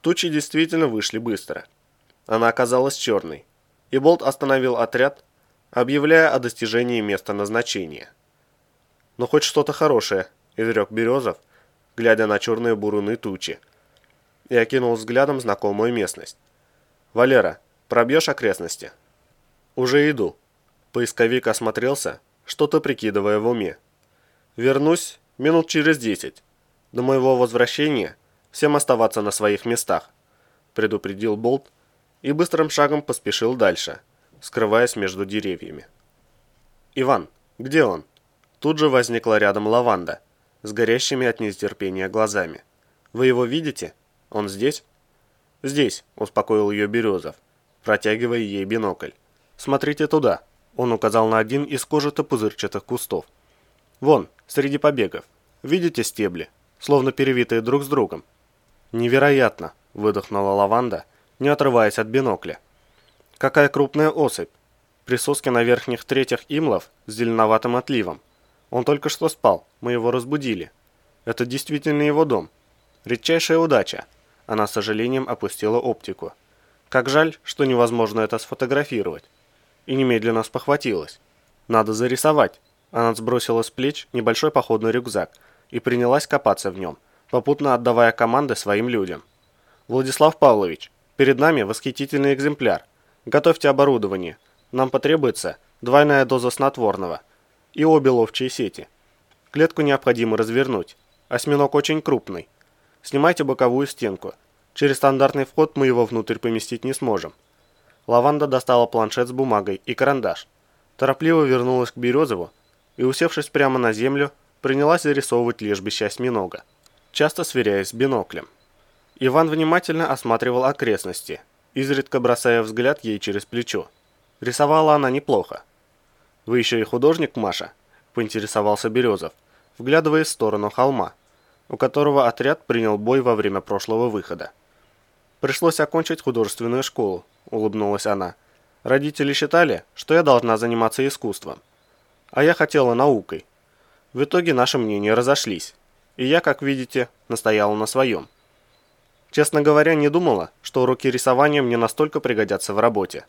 тучи действительно вышли быстро. Она оказалась черной, и Болт остановил отряд, объявляя о достижении места назначения. «Ну хоть что-то хорошее», – изрек Березов, глядя на черные буруны тучи, и окинул взглядом знакомую местность. «Валера, пробьешь окрестности?» «Уже иду». Поисковик осмотрелся, что-то прикидывая в уме. «Вернусь минут через десять. До моего возвращения всем оставаться на своих местах», предупредил Болт и быстрым шагом поспешил дальше, скрываясь между деревьями. «Иван, где он?» Тут же возникла рядом лаванда, с горящими от нетерпения глазами. «Вы его видите? Он здесь?» «Здесь», – успокоил ее Березов, протягивая ей бинокль. «Смотрите туда», – он указал на один из кожито-пузырчатых кустов. «Вон, среди побегов. Видите стебли, словно перевитые друг с другом?» «Невероятно», – выдохнула лаванда, не отрываясь от бинокля. «Какая крупная особь! Присоски на верхних третьих имлов с зеленоватым отливом. Он только что спал, мы его разбудили. Это действительно его дом. Редчайшая удача. Она с сожалением опустила оптику. Как жаль, что невозможно это сфотографировать. И немедленно спохватилась. Надо зарисовать. Она сбросила с плеч небольшой походный рюкзак и принялась копаться в нем, попутно отдавая команды своим людям. «Владислав Павлович, перед нами восхитительный экземпляр. Готовьте оборудование. Нам потребуется двойная доза снотворного и обе ловчие сети. Клетку необходимо развернуть. Осьминог очень крупный. Снимайте боковую стенку. Через стандартный вход мы его внутрь поместить не сможем. Лаванда достала планшет с бумагой и карандаш. Торопливо вернулась к Березову и, усевшись прямо на землю, принялась зарисовывать лежбище осьминога, часто сверяясь с биноклем. Иван внимательно осматривал окрестности, изредка бросая взгляд ей через плечо. Рисовала она неплохо. «Вы еще и художник, Маша?» – поинтересовался Березов, вглядываясь в сторону холма, у которого отряд принял бой во время прошлого выхода. «Пришлось окончить художественную школу», – улыбнулась она. «Родители считали, что я должна заниматься искусством. А я хотела наукой. В итоге наши мнения разошлись, и я, как видите, настояла на своем. Честно говоря, не думала, что уроки рисования мне настолько пригодятся в работе».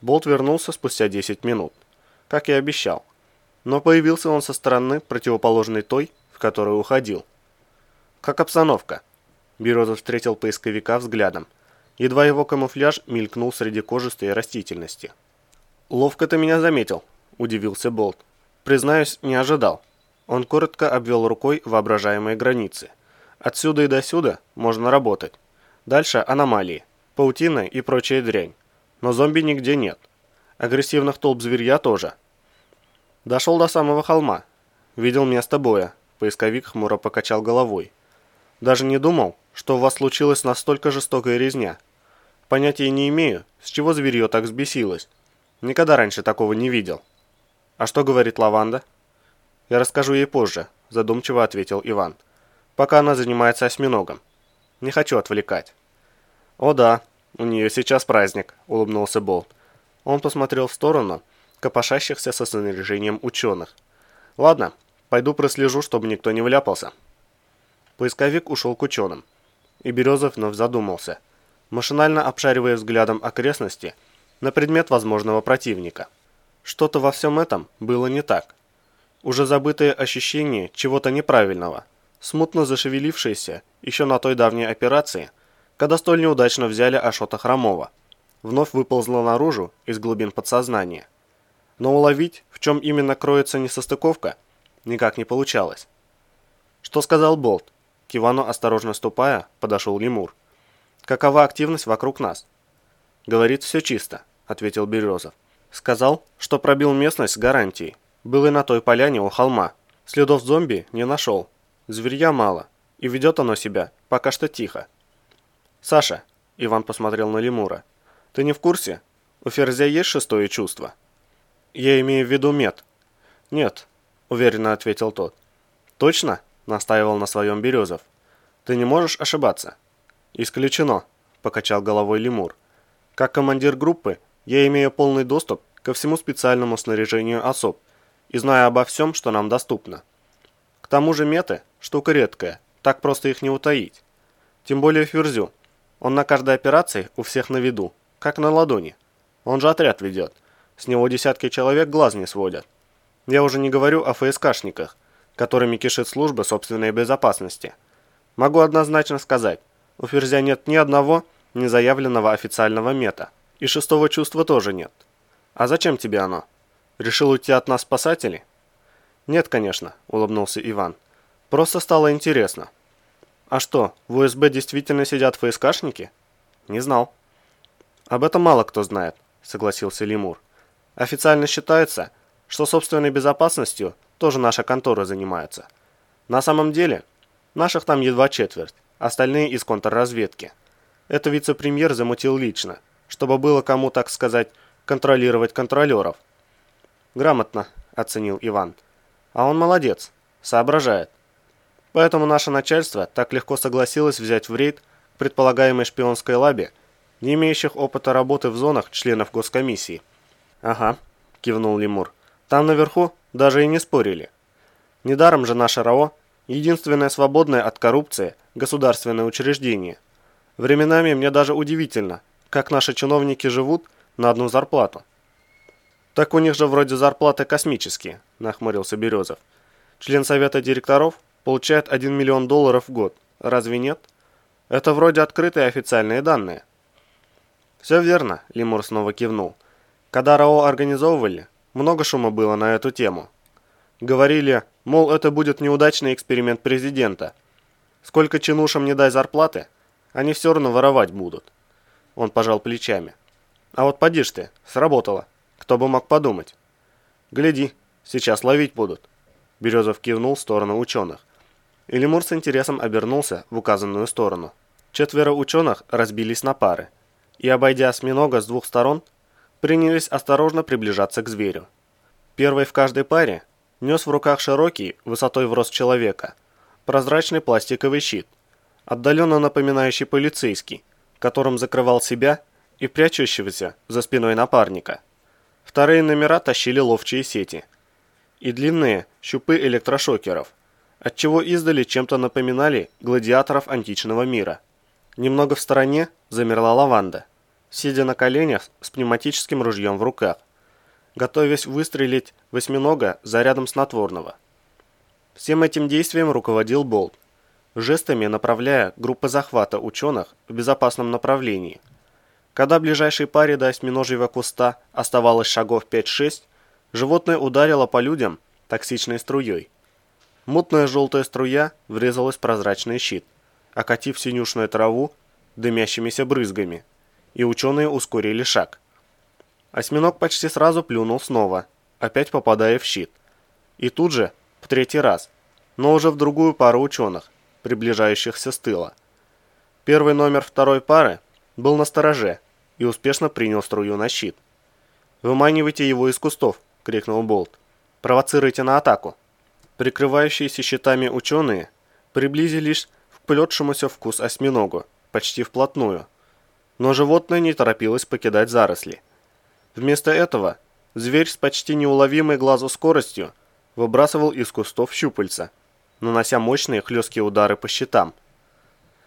Болт вернулся спустя 10 минут, как и обещал. Но появился он со стороны, противоположной той, в которую уходил. «Как обстановка?» Березов встретил поисковика взглядом. Едва его камуфляж мелькнул среди кожистой растительности. «Ловко ты меня заметил», – удивился Болт. «Признаюсь, не ожидал». Он коротко обвел рукой воображаемые границы. «Отсюда и до сюда можно работать. Дальше аномалии, паутина и прочая дрянь. Но зомби нигде нет. Агрессивных толп зверья тоже. Дошел до самого холма. Видел место боя. Поисковик хмуро покачал головой. Даже не думал, что у вас случилась настолько жестокая резня. Понятия не имею, с чего зверье так взбесилось. Никогда раньше такого не видел. А что говорит Лаванда? Я расскажу ей позже, задумчиво ответил Иван. Пока она занимается осьминогом. Не хочу отвлекать. О да, у нее сейчас праздник, улыбнулся Болт. Он посмотрел в сторону копошащихся со снаряжением ученых. «Ладно, пойду прослежу, чтобы никто не вляпался». Поисковик ушел к ученым, и Березов вновь задумался, машинально обшаривая взглядом окрестности на предмет возможного противника. Что-то во всем этом было не так. Уже забытое ощущение чего-то неправильного, смутно зашевелившееся еще на той давней операции, когда столь неудачно взяли Ашота Хромова – вновь выползла наружу из глубин подсознания. Но уловить, в чем именно кроется несостыковка, никак не получалось. Что сказал Болт? К Ивану, осторожно ступая, подошел лемур. Какова активность вокруг нас? Говорит, все чисто, ответил Березов. Сказал, что пробил местность с гарантией. Был и на той поляне у холма. Следов зомби не нашел. Зверья мало. И ведет оно себя пока что тихо. «Саша», — Иван посмотрел на лемура, ты не в курсе? У Ферзя есть шестое чувство? Я имею в виду мед. Нет, уверенно ответил тот. Точно? Настаивал на своем Березов. Ты не можешь ошибаться. Исключено, покачал головой лемур. Как командир группы, я имею полный доступ ко всему специальному снаряжению особ и знаю обо всем, что нам доступно. К тому же меты – штука редкая, так просто их не утаить. Тем более ферзю. Он на каждой операции у всех на виду, как на ладони. Он же отряд ведет. С него десятки человек глаз не сводят. Я уже не говорю о ФСКшниках, которыми кишит служба собственной безопасности. Могу однозначно сказать, у Ферзя нет ни одного незаявленного официального мета. И шестого чувства тоже нет. А зачем тебе оно? Решил уйти от нас спасатели? Нет, конечно, улыбнулся Иван. Просто стало интересно. А что, в УСБ действительно сидят ФСКшники? Не знал. Об этом мало кто знает, согласился Лемур. Официально считается, что собственной безопасностью тоже наша контора занимается. На самом деле, наших там едва четверть, остальные из контрразведки. Это вице-премьер замутил лично, чтобы было кому, так сказать, контролировать контролеров. Грамотно, оценил Иван. А он молодец, соображает. Поэтому наше начальство так легко согласилось взять в рейд к предполагаемой шпионской лабе, не имеющих опыта работы в зонах членов госкомиссии. «Ага», – кивнул Лемур. «Там наверху даже и не спорили. Недаром же наше РАО – единственное свободное от коррупции государственное учреждение. Временами мне даже удивительно, как наши чиновники живут на одну зарплату». «Так у них же вроде зарплаты космические», – нахмурился Березов. «Член совета директоров получает 1 миллион долларов в год. Разве нет? Это вроде открытые официальные данные». «Все верно», – Лемур снова кивнул. Когда РАО организовывали, много шума было на эту тему. Говорили, мол, это будет неудачный эксперимент президента. Сколько чинушам не дай зарплаты, они все равно воровать будут. Он пожал плечами. А вот поди ж ты, сработало. Кто бы мог подумать. Гляди, сейчас ловить будут. Березов кивнул в сторону ученых. И лемур с интересом обернулся в указанную сторону. Четверо ученых разбились на пары. И, обойдя осьминога с двух сторон, принялись осторожно приближаться к зверю. Первый в каждой паре нес в руках широкий, высотой в рост человека, прозрачный пластиковый щит, отдаленно напоминающий полицейский, которым закрывал себя и прячущегося за спиной напарника. Вторые номера тащили ловчие сети и длинные щупы электрошокеров, отчего издали чем-то напоминали гладиаторов античного мира. Немного в стороне замерла лаванда сидя на коленях с пневматическим ружьем в руках, готовясь выстрелить восьминога зарядом снотворного. Всем этим действием руководил Болт, жестами направляя группы захвата ученых в безопасном направлении. Когда ближайшей паре до осьминожьего куста оставалось шагов 5-6, животное ударило по людям токсичной струей. Мутная желтая струя врезалась в прозрачный щит, окатив синюшную траву дымящимися брызгами – и ученые ускорили шаг. Осьминог почти сразу плюнул снова, опять попадая в щит. И тут же, в третий раз, но уже в другую пару ученых, приближающихся с тыла. Первый номер второй пары был на стороже и успешно принял струю на щит. «Выманивайте его из кустов!» – крикнул Болт. «Провоцируйте на атаку!» Прикрывающиеся щитами ученые приблизились к плетшемуся вкус осьминогу, почти вплотную но животное не торопилось покидать заросли. Вместо этого зверь с почти неуловимой глазу скоростью выбрасывал из кустов щупальца, нанося мощные хлесткие удары по щитам.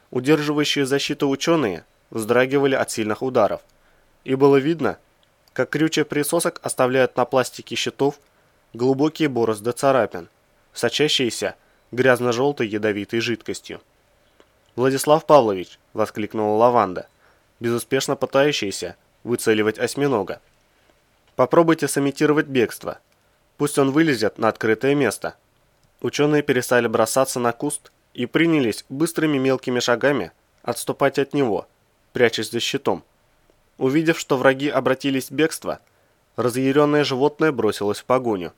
Удерживающие защиту ученые вздрагивали от сильных ударов, и было видно, как крючья присосок оставляют на пластике щитов глубокие борозды царапин, сочащиеся грязно-желтой ядовитой жидкостью. «Владислав Павлович!» – воскликнула Лаванда – безуспешно пытающийся выцеливать осьминога. Попробуйте сымитировать бегство. Пусть он вылезет на открытое место. Ученые перестали бросаться на куст и принялись быстрыми мелкими шагами отступать от него, прячась за щитом. Увидев, что враги обратились в бегство, разъяренное животное бросилось в погоню.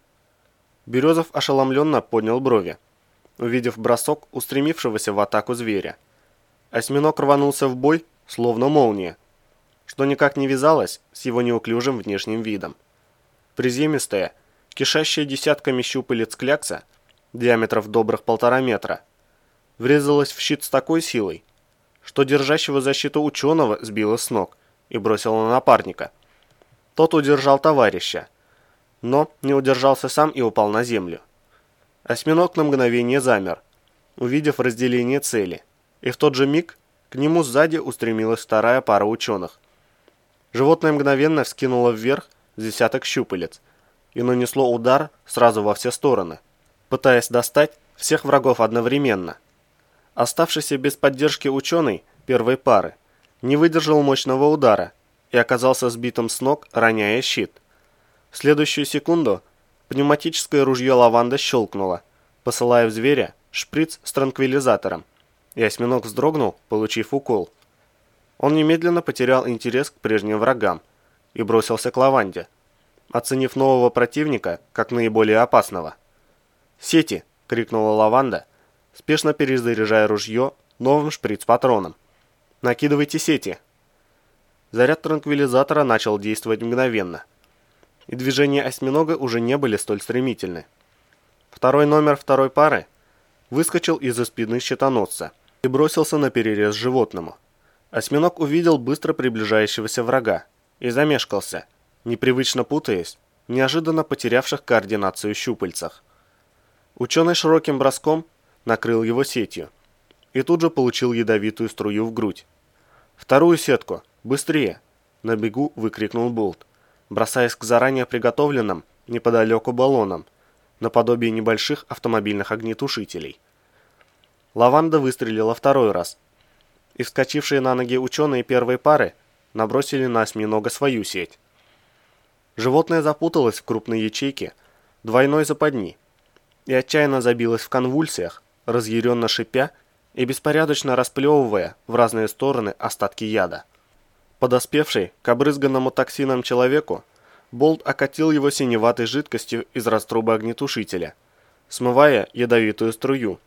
Березов ошеломленно поднял брови, увидев бросок устремившегося в атаку зверя. Осьминог рванулся в бой, словно молния, что никак не вязалось с его неуклюжим внешним видом. Приземистая, кишащая десятками щупалец клякса, диаметров добрых полтора метра, врезалась в щит с такой силой, что держащего защиту ученого сбила с ног и бросила на напарника. Тот удержал товарища, но не удержался сам и упал на землю. Осьминог на мгновение замер, увидев разделение цели, и в тот же миг к нему сзади устремилась вторая пара ученых. Животное мгновенно вскинуло вверх десяток щупалец и нанесло удар сразу во все стороны, пытаясь достать всех врагов одновременно. Оставшийся без поддержки ученый первой пары не выдержал мощного удара и оказался сбитым с ног, роняя щит. В следующую секунду пневматическое ружье лаванда щелкнуло, посылая в зверя шприц с транквилизатором, и осьминог вздрогнул, получив укол. Он немедленно потерял интерес к прежним врагам и бросился к лаванде, оценив нового противника как наиболее опасного. «Сети!» — крикнула лаванда, спешно перезаряжая ружье новым шприц-патроном. «Накидывайте сети!» Заряд транквилизатора начал действовать мгновенно, и движения осьминога уже не были столь стремительны. Второй номер второй пары выскочил из-за спины щитоносца и бросился на перерез животному. Осьминог увидел быстро приближающегося врага и замешкался, непривычно путаясь, неожиданно потерявших координацию щупальцах. Ученый широким броском накрыл его сетью и тут же получил ядовитую струю в грудь. «Вторую сетку! Быстрее!» – на бегу выкрикнул Болт, бросаясь к заранее приготовленным неподалеку баллонам, наподобие небольших автомобильных огнетушителей. Лаванда выстрелила второй раз, и вскочившие на ноги ученые первой пары набросили на осьминога свою сеть. Животное запуталось в крупной ячейке двойной западни и отчаянно забилось в конвульсиях, разъяренно шипя и беспорядочно расплевывая в разные стороны остатки яда. Подоспевший к обрызганному токсином человеку, Болт окатил его синеватой жидкостью из раструба огнетушителя, смывая ядовитую струю,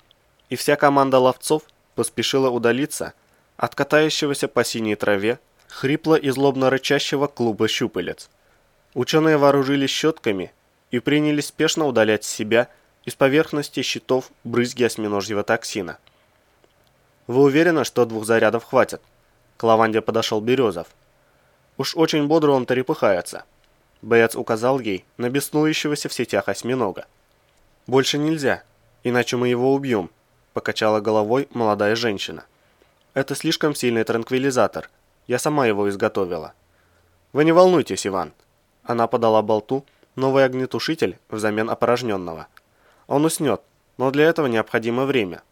и вся команда ловцов поспешила удалиться от катающегося по синей траве хрипло и злобно рычащего клуба щупалец. Ученые вооружились щетками и принялись спешно удалять с себя из поверхности щитов брызги осьминожьего токсина. «Вы уверены, что двух зарядов хватит?» К лаванде подошел Березов. «Уж очень бодро он трепыхается». Боец указал ей на беснующегося в сетях осьминога. «Больше нельзя, иначе мы его убьем», – покачала головой молодая женщина. «Это слишком сильный транквилизатор. Я сама его изготовила». «Вы не волнуйтесь, Иван». Она подала болту новый огнетушитель взамен опорожненного. Он уснет, но для этого необходимо время.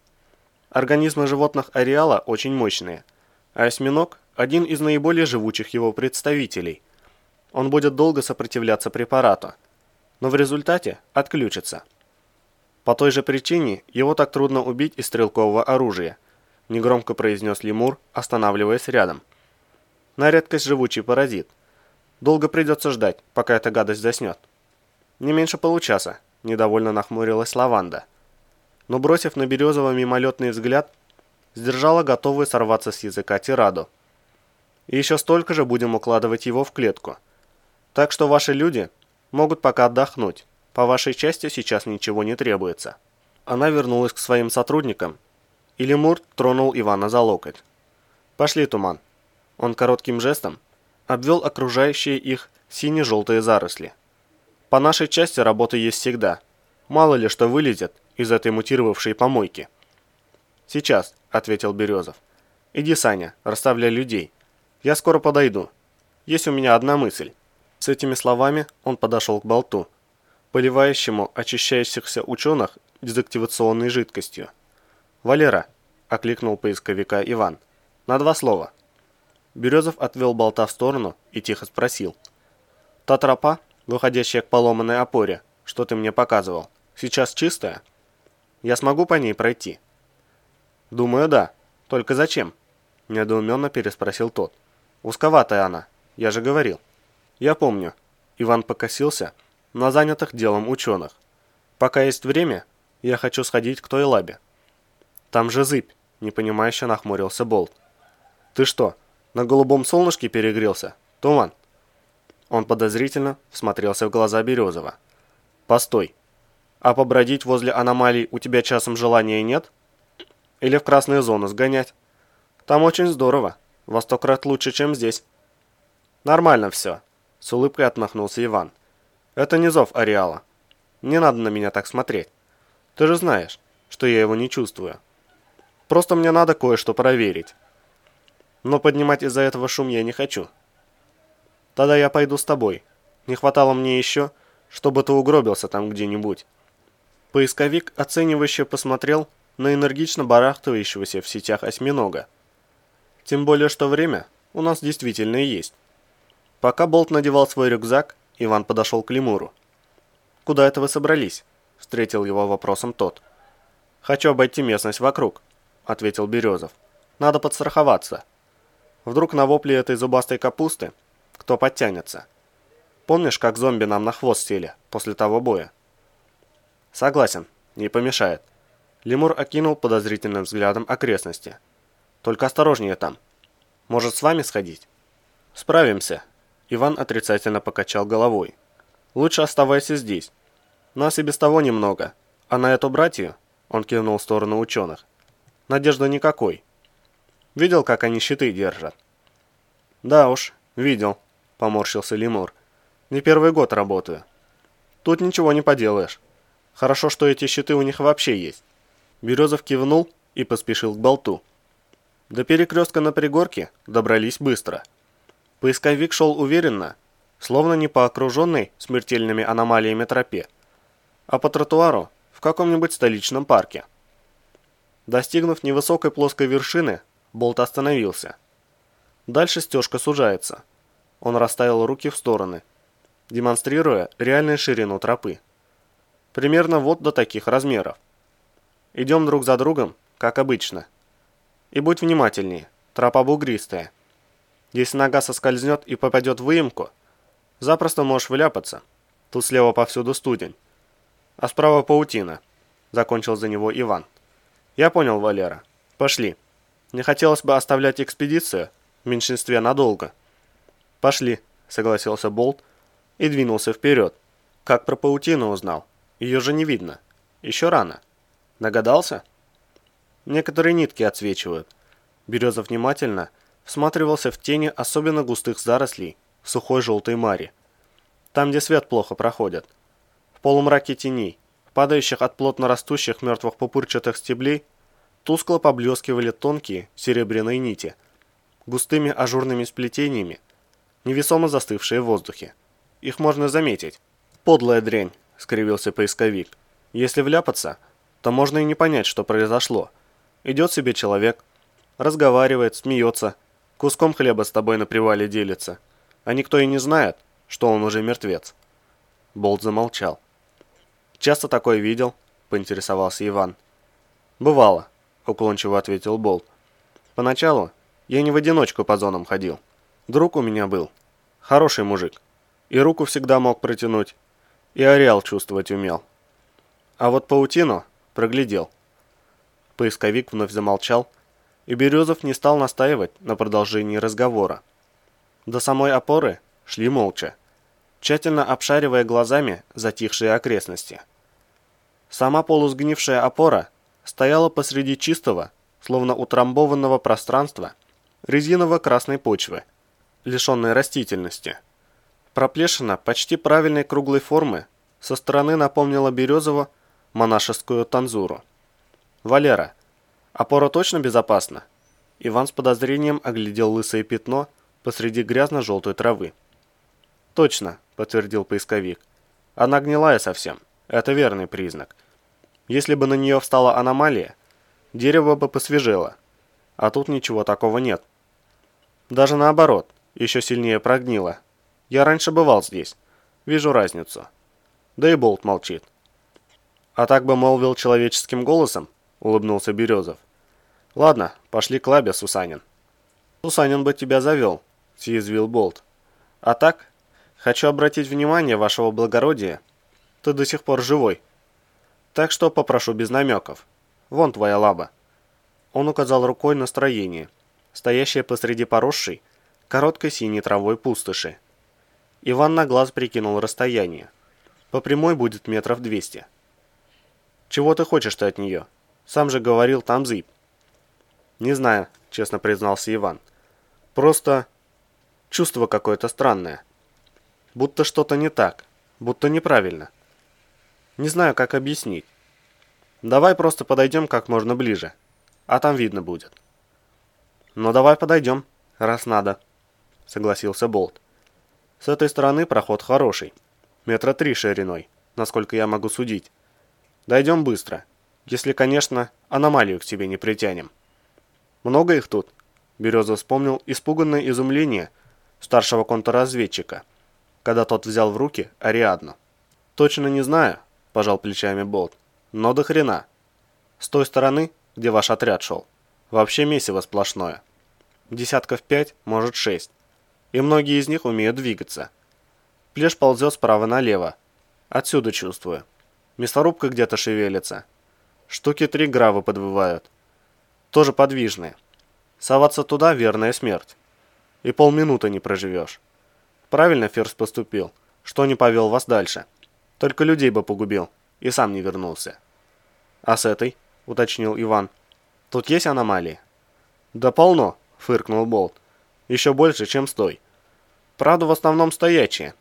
Организмы животных ареала очень мощные, а осьминог – один из наиболее живучих его представителей – он будет долго сопротивляться препарату, но в результате отключится. По той же причине его так трудно убить из стрелкового оружия, негромко произнес лемур, останавливаясь рядом. На редкость живучий паразит. Долго придется ждать, пока эта гадость заснет. Не меньше получаса, недовольно нахмурилась лаванда. Но бросив на Березова мимолетный взгляд, сдержала готовую сорваться с языка тираду. И еще столько же будем укладывать его в клетку – так что ваши люди могут пока отдохнуть. По вашей части сейчас ничего не требуется». Она вернулась к своим сотрудникам, и лемур тронул Ивана за локоть. «Пошли, Туман». Он коротким жестом обвел окружающие их сине-желтые заросли. «По нашей части работа есть всегда. Мало ли что вылезет из этой мутировавшей помойки». «Сейчас», — ответил Березов. «Иди, Саня, расставляй людей. Я скоро подойду. Есть у меня одна мысль». С этими словами он подошел к болту, поливающему очищающихся ученых дезактивационной жидкостью. «Валера», – окликнул поисковика Иван, – «на два слова». Березов отвел болта в сторону и тихо спросил. «Та тропа, выходящая к поломанной опоре, что ты мне показывал, сейчас чистая? Я смогу по ней пройти?» «Думаю, да. Только зачем?» – недоуменно переспросил тот. «Узковатая она, я же говорил». «Я помню». Иван покосился на занятых делом ученых. «Пока есть время, я хочу сходить к той лабе». «Там же зыбь», — непонимающе нахмурился Болт. «Ты что, на голубом солнышке перегрелся? Туман?» Он подозрительно всмотрелся в глаза Березова. «Постой. А побродить возле аномалий у тебя часом желания нет? Или в красную зону сгонять? Там очень здорово. Во сто крат лучше, чем здесь». «Нормально все», с улыбкой отмахнулся Иван. «Это не зов ареала. Не надо на меня так смотреть. Ты же знаешь, что я его не чувствую. Просто мне надо кое-что проверить». Но поднимать из-за этого шум я не хочу. Тогда я пойду с тобой. Не хватало мне еще, чтобы ты угробился там где-нибудь. Поисковик оценивающе посмотрел на энергично барахтывающегося в сетях осьминога. Тем более, что время у нас действительно есть. Пока Болт надевал свой рюкзак, Иван подошел к лемуру. «Куда это вы собрались?» – встретил его вопросом тот. «Хочу обойти местность вокруг», – ответил Березов. «Надо подстраховаться. Вдруг на вопли этой зубастой капусты кто подтянется. Помнишь, как зомби нам на хвост сели после того боя?» «Согласен, не помешает». Лемур окинул подозрительным взглядом окрестности. «Только осторожнее там. Может, с вами сходить?» «Справимся», Иван отрицательно покачал головой. «Лучше оставайся здесь. Нас и без того немного, а на эту братью, он кивнул в сторону ученых, надежды никакой. Видел, как они щиты держат?» «Да уж, видел», — поморщился Лемур. «Не первый год работаю. Тут ничего не поделаешь. Хорошо, что эти щиты у них вообще есть». Березов кивнул и поспешил к болту. До перекрестка на пригорке добрались быстро — Поисковик шел уверенно, словно не по окруженной смертельными аномалиями тропе, а по тротуару в каком-нибудь столичном парке. Достигнув невысокой плоской вершины, Болт остановился. Дальше стежка сужается. Он расставил руки в стороны, демонстрируя реальную ширину тропы. Примерно вот до таких размеров. Идем друг за другом, как обычно. И будь внимательнее, тропа бугристая. Если нога соскользнет и попадет в выемку, запросто можешь вляпаться. Тут слева повсюду студень. А справа паутина. Закончил за него Иван. Я понял, Валера. Пошли. Не хотелось бы оставлять экспедицию в меньшинстве надолго. Пошли, согласился Болт и двинулся вперед. Как про паутину узнал? Ее же не видно. Еще рано. Догадался? Некоторые нитки отсвечивают. Береза внимательно всматривался в тени особенно густых зарослей сухой желтой маре. Там, где свет плохо проходит. В полумраке теней, падающих от плотно растущих мертвых пупырчатых стеблей, тускло поблескивали тонкие серебряные нити, густыми ажурными сплетениями, невесомо застывшие в воздухе. Их можно заметить. «Подлая дрянь», — скривился поисковик. «Если вляпаться, то можно и не понять, что произошло. Идет себе человек, разговаривает, смеется, Куском хлеба с тобой на привале делится. А никто и не знает, что он уже мертвец. Болт замолчал. «Часто такое видел?» – поинтересовался Иван. «Бывало», – уклончиво ответил Болт. «Поначалу я не в одиночку по зонам ходил. Друг у меня был. Хороший мужик. И руку всегда мог протянуть, и ареал чувствовать умел. А вот паутину проглядел». Поисковик вновь замолчал, и Березов не стал настаивать на продолжении разговора. До самой опоры шли молча, тщательно обшаривая глазами затихшие окрестности. Сама полусгнившая опора стояла посреди чистого, словно утрамбованного пространства, резиново-красной почвы, лишенной растительности. Проплешина почти правильной круглой формы со стороны напомнила Березову монашескую танзуру. «Валера, Опора точно безопасна? Иван с подозрением оглядел лысое пятно посреди грязно-желтой травы. «Точно», — подтвердил поисковик. «Она гнилая совсем. Это верный признак. Если бы на нее встала аномалия, дерево бы посвежело. А тут ничего такого нет. Даже наоборот, еще сильнее прогнило. Я раньше бывал здесь. Вижу разницу. Да и Болт молчит. А так бы молвил человеческим голосом, улыбнулся Березов. «Ладно, пошли к лабе, Сусанин». «Сусанин бы тебя завел», — съязвил Болт. «А так, хочу обратить внимание вашего благородия. Ты до сих пор живой. Так что попрошу без намеков. Вон твоя лаба». Он указал рукой на строение, стоящее посреди поросшей, короткой синей травой пустоши. Иван на глаз прикинул расстояние. По прямой будет метров двести. «Чего ты хочешь ты от нее? Сам же говорил, там зыбь». «Не знаю», — честно признался Иван. «Просто чувство какое-то странное. Будто что-то не так, будто неправильно. Не знаю, как объяснить. Давай просто подойдем как можно ближе, а там видно будет». «Ну давай подойдем, раз надо», — согласился Болт. «С этой стороны проход хороший, метра три шириной, насколько я могу судить. Дойдем быстро, если, конечно, аномалию к себе не притянем». «Много их тут?» Береза вспомнил испуганное изумление старшего контрразведчика, когда тот взял в руки Ариадну. «Точно не знаю», – пожал плечами Болт, – «но до хрена. С той стороны, где ваш отряд шел, вообще месиво сплошное. Десятков пять, может шесть. И многие из них умеют двигаться. Плешь ползет справа налево. Отсюда чувствую. Мясорубка где-то шевелится. Штуки три гравы подвывают. Тоже подвижные. Соваться туда – верная смерть. И полминуты не проживешь. Правильно Ферс поступил, что не повел вас дальше. Только людей бы погубил, и сам не вернулся. А с этой, уточнил Иван, тут есть аномалии? Да полно, фыркнул Болт. Еще больше, чем с той. Правда, в основном стоячие.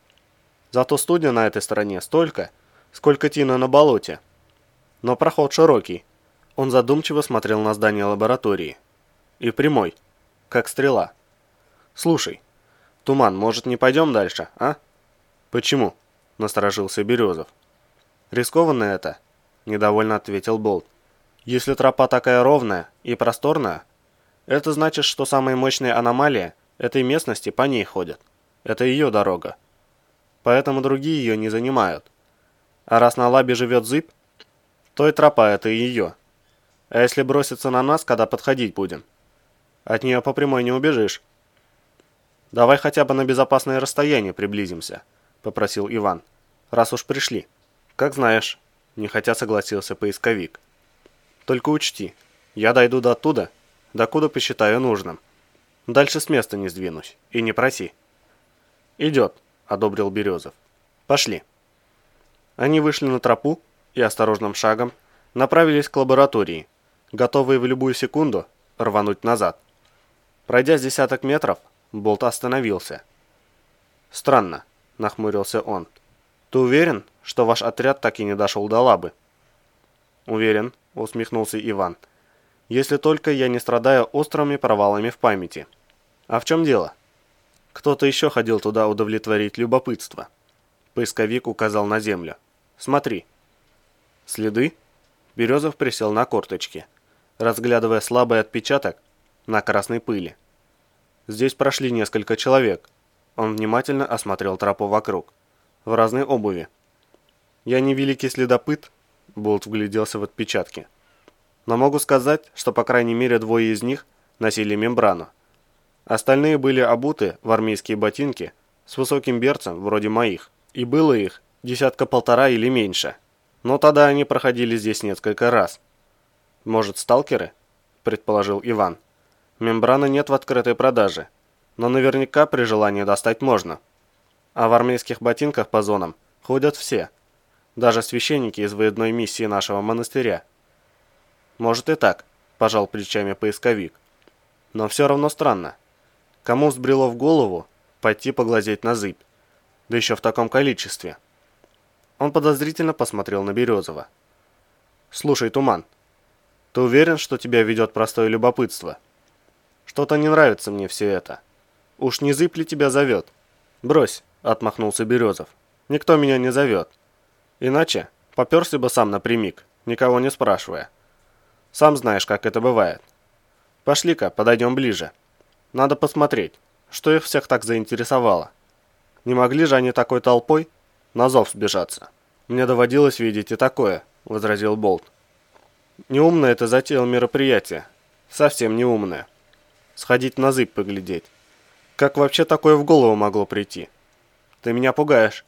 Зато студия на этой стороне столько, сколько тина на болоте. Но проход широкий. Он задумчиво смотрел на здание лаборатории. И прямой, как стрела. Слушай, Туман, может не пойдем дальше, а? Почему? Насторожился Березов. Рискованно это, недовольно ответил Болт. Если тропа такая ровная и просторная, это значит, что самые мощные аномалии этой местности по ней ходят. Это ее дорога. Поэтому другие ее не занимают. А раз на лабе живет зыб, то и тропа это ее. А если броситься на нас, когда подходить будем? От нее по прямой не убежишь. Давай хотя бы на безопасное расстояние приблизимся, попросил Иван. Раз уж пришли. Как знаешь, нехотя согласился поисковик. Только учти, я дойду до оттуда, докуда посчитаю нужным. Дальше с места не сдвинусь. И не проси. Идет, одобрил Березов. Пошли. Они вышли на тропу и осторожным шагом направились к лаборатории, готовые в любую секунду рвануть назад. Пройдя с десяток метров, Болт остановился. «Странно», — нахмурился он. «Ты уверен, что ваш отряд так и не дошел до лабы?» «Уверен», — усмехнулся Иван. «Если только я не страдаю острыми провалами в памяти». «А в чем дело?» «Кто-то еще ходил туда удовлетворить любопытство». Поисковик указал на землю. «Смотри». «Следы?» Березов присел на корточки, разглядывая слабый отпечаток на красной пыли. Здесь прошли несколько человек. Он внимательно осмотрел тропу вокруг. В разной обуви. Я не великий следопыт, Болт вгляделся в отпечатки. Но могу сказать, что по крайней мере двое из них носили мембрану. Остальные были обуты в армейские ботинки с высоким берцем, вроде моих. И было их десятка-полтора или меньше. Но тогда они проходили здесь несколько раз. Может, сталкеры? Предположил Иван. Мембраны нет в открытой продаже, но наверняка при желании достать можно. А в армейских ботинках по зонам ходят все, даже священники из выездной миссии нашего монастыря. Может и так, пожал плечами поисковик. Но все равно странно. Кому взбрело в голову пойти поглазеть на зыбь? Да еще в таком количестве. Он подозрительно посмотрел на Березова. «Слушай, Туман, ты уверен, что тебя ведет простое любопытство?» Что-то не нравится мне все это. Уж не зыб ли тебя зовет? Брось, отмахнулся Березов. Никто меня не зовет. Иначе поперся бы сам напрямик, никого не спрашивая. Сам знаешь, как это бывает. Пошли-ка, подойдем ближе. Надо посмотреть, что их всех так заинтересовало. Не могли же они такой толпой на зов сбежаться? Мне доводилось видеть и такое, возразил Болт. Неумное это затеял мероприятие. Совсем неумное сходить на зыб поглядеть. Как вообще такое в голову могло прийти? Ты меня пугаешь.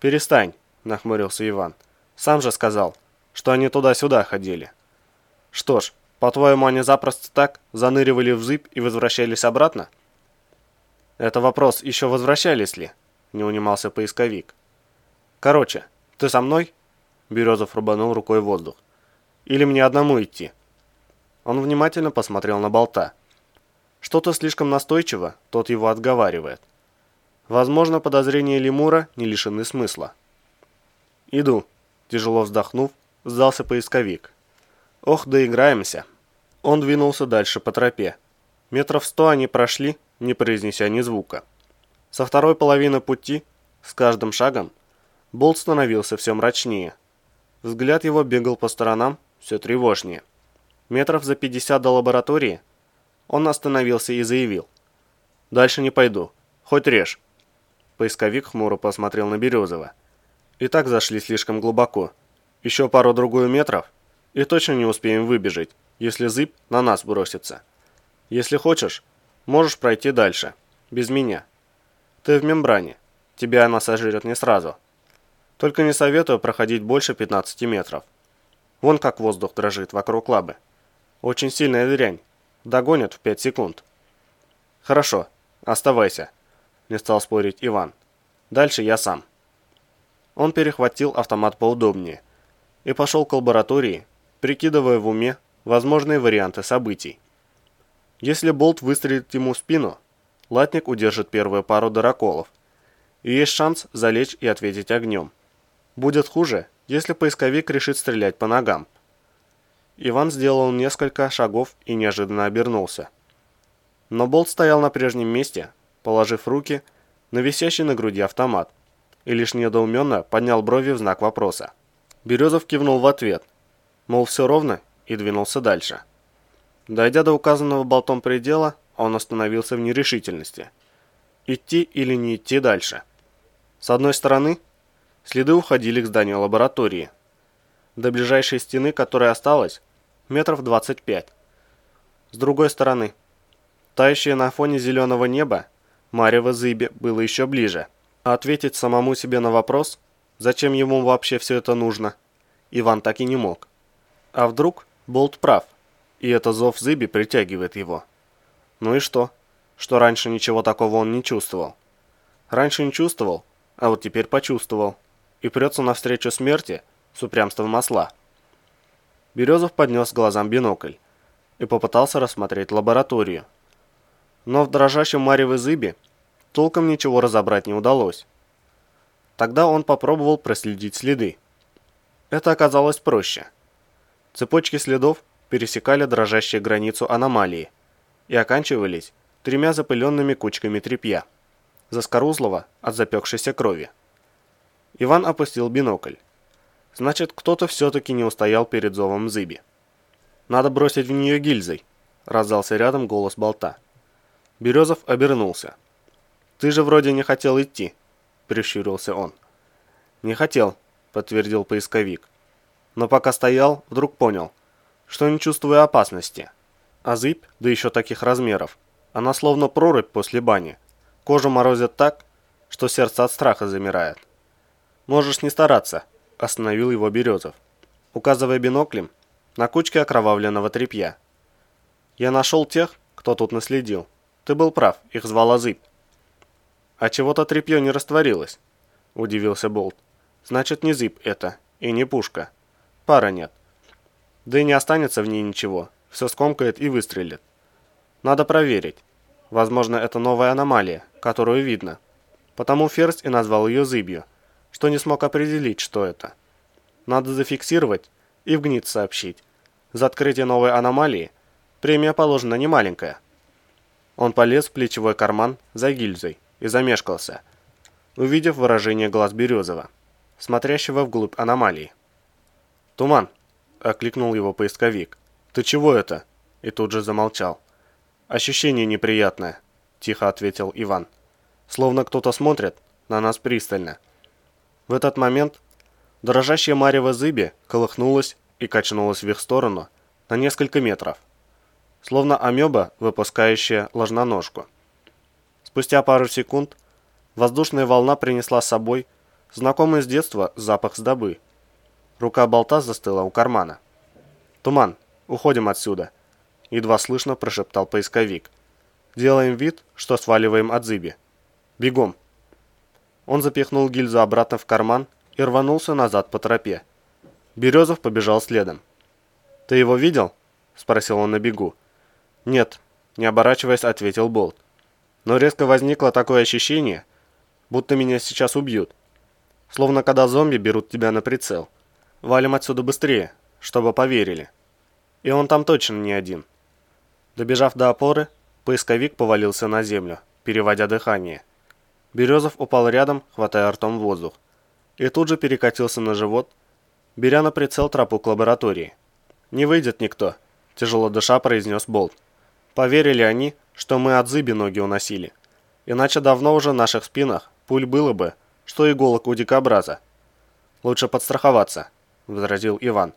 Перестань, нахмурился Иван. Сам же сказал, что они туда-сюда ходили. Что ж, по-твоему, они запросто так заныривали в зыб и возвращались обратно? Это вопрос, еще возвращались ли? Не унимался поисковик. Короче, ты со мной? Березов рубанул рукой воздух. Или мне одному идти? Он внимательно посмотрел на болта. Что-то слишком настойчиво, тот его отговаривает. Возможно, подозрения лемура не лишены смысла. «Иду», – тяжело вздохнув, сдался поисковик. «Ох, доиграемся». Он двинулся дальше по тропе. Метров сто они прошли, не произнеся ни звука. Со второй половины пути, с каждым шагом, Болт становился все мрачнее. Взгляд его бегал по сторонам все тревожнее. Метров за 50 до лаборатории он остановился и заявил. «Дальше не пойду. Хоть режь». Поисковик хмуро посмотрел на Березова. И так зашли слишком глубоко. Еще пару-другую метров, и точно не успеем выбежать, если зыб на нас бросится. Если хочешь, можешь пройти дальше, без меня. Ты в мембране, тебя она сожрет не сразу. Только не советую проходить больше 15 метров. Вон как воздух дрожит вокруг лабы. Очень сильная дрянь. Догонят в 5 секунд. Хорошо, оставайся, не стал спорить Иван. Дальше я сам. Он перехватил автомат поудобнее и пошел к лаборатории, прикидывая в уме возможные варианты событий. Если болт выстрелит ему в спину, латник удержит первую пару дыроколов, и есть шанс залечь и ответить огнем. Будет хуже, если поисковик решит стрелять по ногам. Иван сделал несколько шагов и неожиданно обернулся. Но болт стоял на прежнем месте, положив руки на висящий на груди автомат, и лишь недоуменно поднял брови в знак вопроса. Березов кивнул в ответ, мол, все ровно, и двинулся дальше. Дойдя до указанного болтом предела, он остановился в нерешительности. Идти или не идти дальше? С одной стороны, следы уходили к зданию лаборатории. До ближайшей стены, которая осталась, метров 25. С другой стороны, тающее на фоне зеленого неба, Марево Зыбе было еще ближе. А ответить самому себе на вопрос, зачем ему вообще все это нужно, Иван так и не мог. А вдруг Болт прав, и это зов Зыби притягивает его. Ну и что? Что раньше ничего такого он не чувствовал. Раньше не чувствовал, а вот теперь почувствовал. И прется навстречу смерти с упрямством осла. Березов поднес глазам бинокль и попытался рассмотреть лабораторию. Но в дрожащем мареве зыбе толком ничего разобрать не удалось. Тогда он попробовал проследить следы. Это оказалось проще. Цепочки следов пересекали дрожащую границу аномалии и оканчивались тремя запыленными кучками тряпья, заскорузлого от запекшейся крови. Иван опустил бинокль. Значит, кто-то все-таки не устоял перед зовом зыби. «Надо бросить в нее гильзой», — раздался рядом голос болта. Березов обернулся. «Ты же вроде не хотел идти», — прищурился он. «Не хотел», — подтвердил поисковик. Но пока стоял, вдруг понял, что не чувствую опасности. А зыбь, да еще таких размеров, она словно прорубь после бани. Кожу морозит так, что сердце от страха замирает. «Можешь не стараться», — остановил его Березов, указывая биноклем на кучке окровавленного тряпья. «Я нашел тех, кто тут наследил. Ты был прав, их звала Зыбь». «А чего-то тряпье не растворилось», — удивился Болт. «Значит, не Зыбь это, и не пушка. Пара нет. Да и не останется в ней ничего, все скомкает и выстрелит. Надо проверить. Возможно, это новая аномалия, которую видно. Потому Ферзь и назвал ее Зыбью, что не смог определить, что это. Надо зафиксировать и в ГНИТ сообщить. За открытие новой аномалии премия положена немаленькая. Он полез в плечевой карман за гильзой и замешкался, увидев выражение глаз Березова, смотрящего вглубь аномалии. «Туман!» – окликнул его поисковик. «Ты чего это?» И тут же замолчал. «Ощущение неприятное», – тихо ответил Иван. «Словно кто-то смотрит на нас пристально». В этот момент дрожащая марево зыби колыхнулась и качнулась в их сторону на несколько метров, словно амеба, выпускающая ложноножку. Спустя пару секунд воздушная волна принесла с собой знакомый с детства запах сдобы. Рука болта застыла у кармана. «Туман, уходим отсюда», — едва слышно прошептал поисковик. «Делаем вид, что сваливаем от зыби. Бегом!» Он запихнул гильзу обратно в карман и рванулся назад по тропе. Березов побежал следом. «Ты его видел?» — спросил он на бегу. «Нет», — не оборачиваясь, ответил Болт но резко возникло такое ощущение, будто меня сейчас убьют. Словно когда зомби берут тебя на прицел. Валим отсюда быстрее, чтобы поверили. И он там точно не один. Добежав до опоры, Поисковик повалился на землю, переводя дыхание. Березов упал рядом, хватая ртом воздух. И тут же перекатился на живот, беря на прицел тропу к лаборатории. «Не выйдет никто», – тяжело дыша произнес Болт. Поверили они, что мы от зыби ноги уносили. Иначе давно уже в наших спинах пуль было бы, что иголок у дикобраза. Лучше подстраховаться, возразил Иван,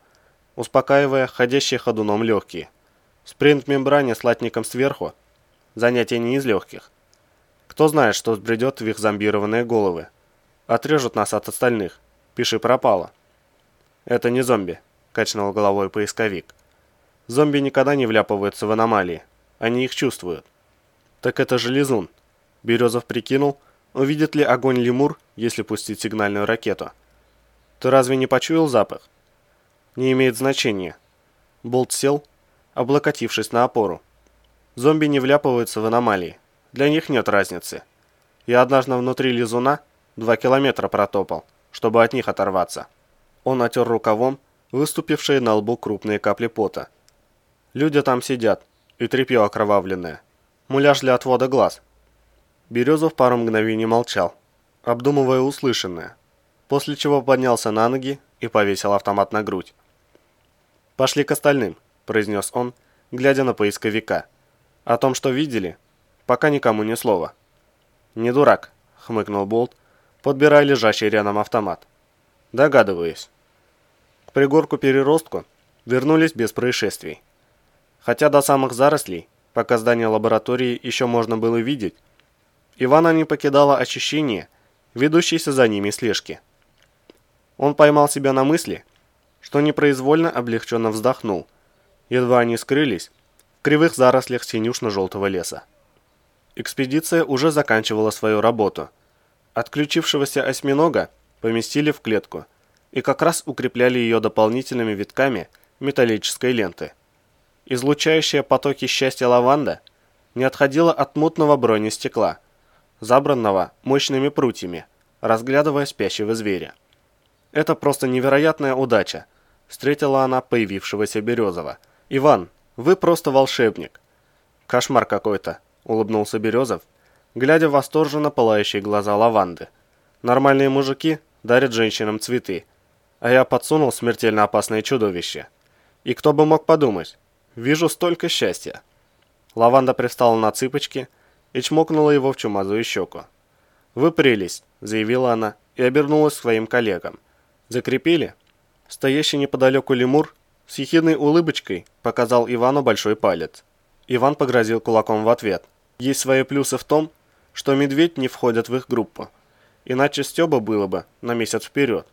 успокаивая ходящие ходуном легкие. Спринт мембране с латником сверху – занятие не из легких. Кто знает, что сбредет в их зомбированные головы. Отрежут нас от остальных. Пиши пропало. Это не зомби, качнул головой поисковик. Зомби никогда не вляпываются в аномалии. Они их чувствуют. Так это же лизун. Березов прикинул, увидит ли огонь лемур, если пустить сигнальную ракету. Ты разве не почуял запах? Не имеет значения. Болт сел, облокотившись на опору. Зомби не вляпываются в аномалии. Для них нет разницы. Я однажды внутри лизуна два километра протопал, чтобы от них оторваться. Он отер рукавом выступившие на лбу крупные капли пота. Люди там сидят, и тряпье окровавленное. Муляж для отвода глаз. Березов пару мгновений молчал, обдумывая услышанное, после чего поднялся на ноги и повесил автомат на грудь. «Пошли к остальным», – произнес он, глядя на поисковика. «О том, что видели, пока никому ни слова». «Не дурак», – хмыкнул Болт, подбирая лежащий рядом автомат. «Догадываюсь». К пригорку переростку вернулись без происшествий. Хотя до самых зарослей, пока здание лаборатории еще можно было видеть, Ивана не покидало ощущение ведущейся за ними слежки. Он поймал себя на мысли, что непроизвольно облегченно вздохнул, едва они скрылись в кривых зарослях синюшно-желтого леса. Экспедиция уже заканчивала свою работу. Отключившегося осьминога поместили в клетку и как раз укрепляли ее дополнительными витками металлической ленты. Излучающая потоки счастья лаванда не отходила от мутного бронестекла – забранного мощными прутьями, разглядывая спящего зверя. «Это просто невероятная удача», — встретила она появившегося Березова. «Иван, вы просто волшебник». «Кошмар какой-то», — улыбнулся Березов, глядя в восторженно пылающие глаза лаванды. «Нормальные мужики дарят женщинам цветы, а я подсунул смертельно опасное чудовище. И кто бы мог подумать, вижу столько счастья». Лаванда пристала на цыпочки — и чмокнула его в чумазую щеку. «Вы прелесть», — заявила она и обернулась к своим коллегам. «Закрепили?» Стоящий неподалеку лемур с ехидной улыбочкой показал Ивану большой палец. Иван погрозил кулаком в ответ. Есть свои плюсы в том, что медведь не входит в их группу. Иначе стёба было бы на месяц вперед.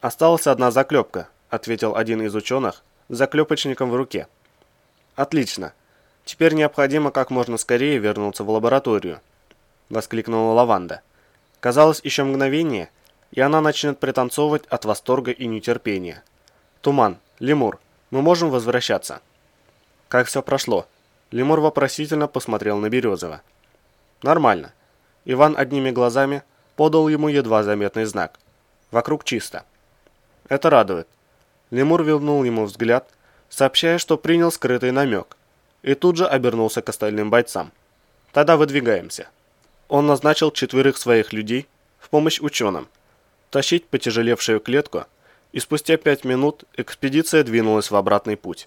«Осталась одна заклепка», — ответил один из ученых с заклепочником в руке. «Отлично. Теперь необходимо как можно скорее вернуться в лабораторию», — воскликнула Лаванда. Казалось, еще мгновение, и она начнет пританцовывать от восторга и нетерпения. «Туман, Лемур, мы можем возвращаться?» «Как все прошло?» Лемур вопросительно посмотрел на Березова. «Нормально». Иван одними глазами подал ему едва заметный знак. «Вокруг чисто». «Это радует». Лемур вилнул ему взгляд, сообщая, что принял скрытый намек — и тут же обернулся к остальным бойцам. «Тогда выдвигаемся». Он назначил четверых своих людей в помощь ученым, тащить потяжелевшую клетку, и спустя пять минут экспедиция двинулась в обратный путь.